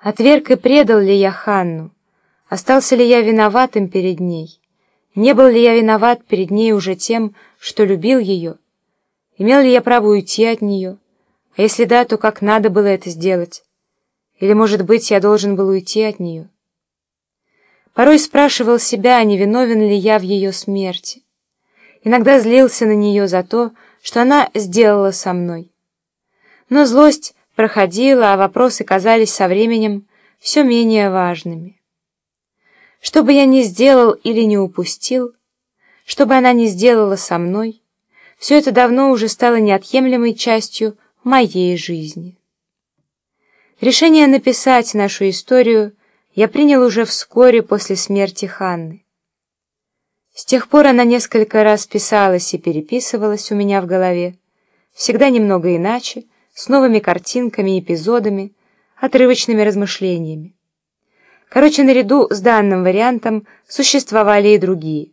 Отверг и предал ли я Ханну? Остался ли я виноватым перед ней? Не был ли я виноват перед ней уже тем, что любил ее? Имел ли я право уйти от нее? А если да, то как надо было это сделать? Или, может быть, я должен был уйти от нее? Порой спрашивал себя, не виновен ли я в ее смерти. Иногда злился на нее за то, что она сделала со мной. Но злость проходила, а вопросы казались со временем все менее важными. Что бы я ни сделал или не упустил, что бы она ни сделала со мной, все это давно уже стало неотъемлемой частью моей жизни. Решение написать нашу историю я принял уже вскоре после смерти Ханны. С тех пор она несколько раз писалась и переписывалась у меня в голове, всегда немного иначе, с новыми картинками, эпизодами, отрывочными размышлениями. Короче, наряду с данным вариантом существовали и другие.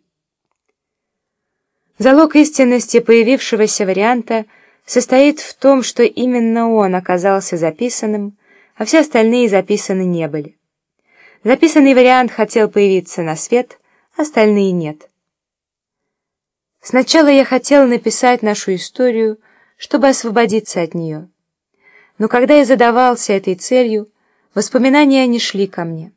Залог истинности появившегося варианта состоит в том, что именно он оказался записанным, а все остальные записаны не были. Записанный вариант хотел появиться на свет, остальные нет. Сначала я хотел написать нашу историю, чтобы освободиться от нее. Но когда я задавался этой целью, воспоминания не шли ко мне.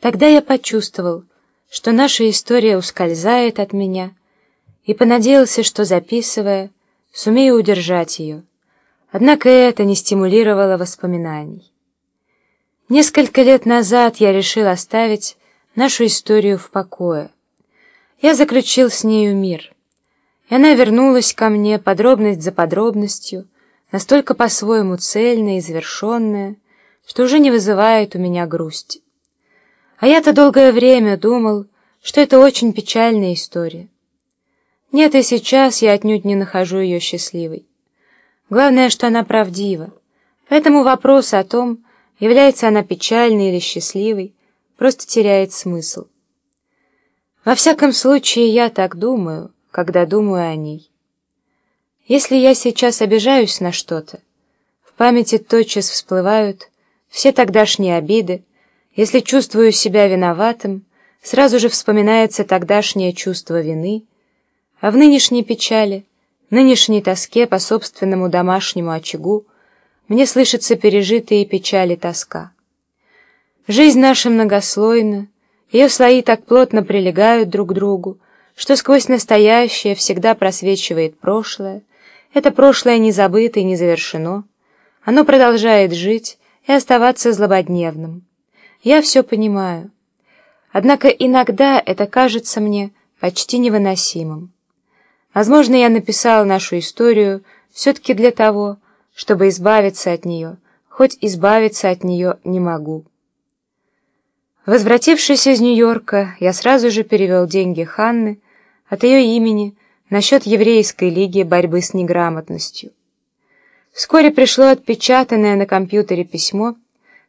Тогда я почувствовал, что наша история ускользает от меня, и понадеялся, что, записывая, сумею удержать ее. Однако это не стимулировало воспоминаний. Несколько лет назад я решил оставить нашу историю в покое. Я заключил с нею мир, и она вернулась ко мне подробность за подробностью, настолько по-своему цельная и завершенная, что уже не вызывает у меня грусти. А я-то долгое время думал, что это очень печальная история. Нет, и сейчас я отнюдь не нахожу ее счастливой. Главное, что она правдива. Поэтому вопрос о том, является она печальной или счастливой, просто теряет смысл. Во всяком случае, я так думаю, когда думаю о ней. Если я сейчас обижаюсь на что-то, в памяти тотчас всплывают все тогдашние обиды, если чувствую себя виноватым, сразу же вспоминается тогдашнее чувство вины, а в нынешней печали, нынешней тоске по собственному домашнему очагу мне слышатся пережитые печали тоска. Жизнь наша многослойна, ее слои так плотно прилегают друг к другу, что сквозь настоящее всегда просвечивает прошлое, это прошлое не забыто и не завершено. Оно продолжает жить и оставаться злободневным. Я все понимаю. Однако иногда это кажется мне почти невыносимым. Возможно, я написал нашу историю все-таки для того, чтобы избавиться от нее, хоть избавиться от нее не могу. Возвратившись из Нью-Йорка, я сразу же перевел деньги Ханны от ее имени насчет еврейской лиги борьбы с неграмотностью. Вскоре пришло отпечатанное на компьютере письмо,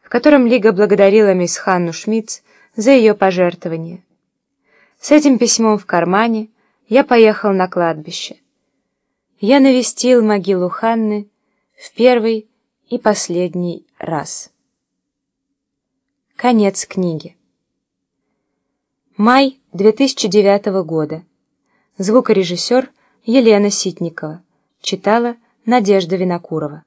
в котором Лига благодарила мисс Ханну Шмидц за ее пожертвование. С этим письмом в кармане я поехал на кладбище. Я навестил могилу Ханны в первый и последний раз. Конец книги. Май 2009 года. Звукорежиссер Елена Ситникова. Читала Надежда Винокурова.